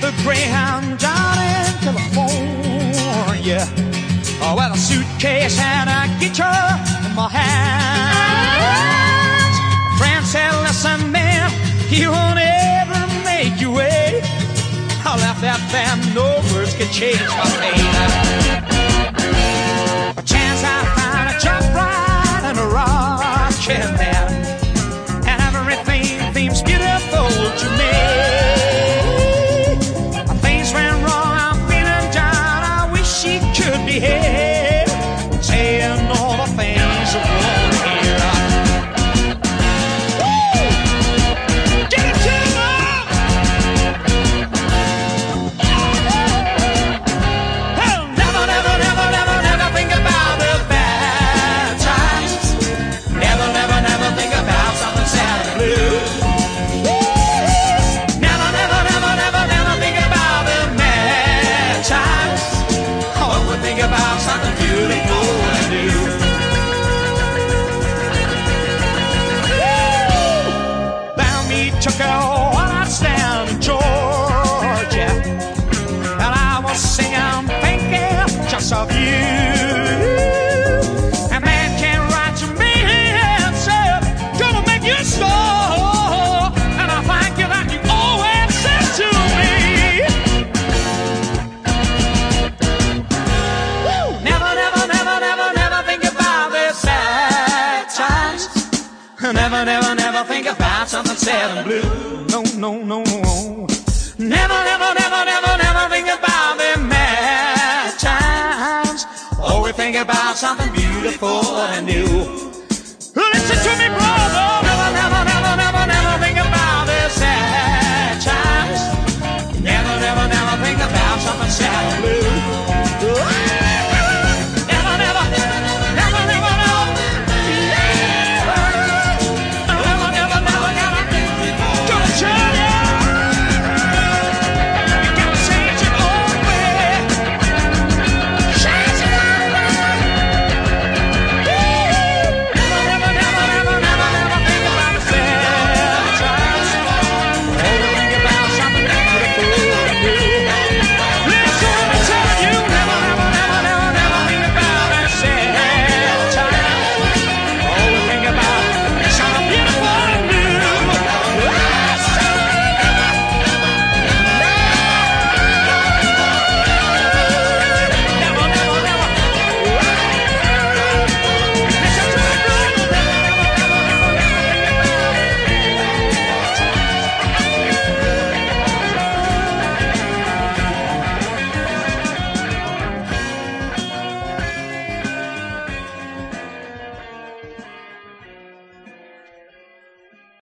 the Greyhound down in California. Oh, well, a suitcase and a guitar in my hands. A friend said, listen, man, he won't ever make you wait. I left that band, no words could change my pain. Would think about something Never, never, never think about something sad and blue. No, no, no. Never, never, never, never, never think about the mad times. Always think about something beautiful and new. Listen to me, brother. Never, never, never, never, never think about the sad times. Never, never, never think about something sad and blue.